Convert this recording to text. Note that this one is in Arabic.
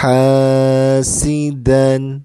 حاسدا.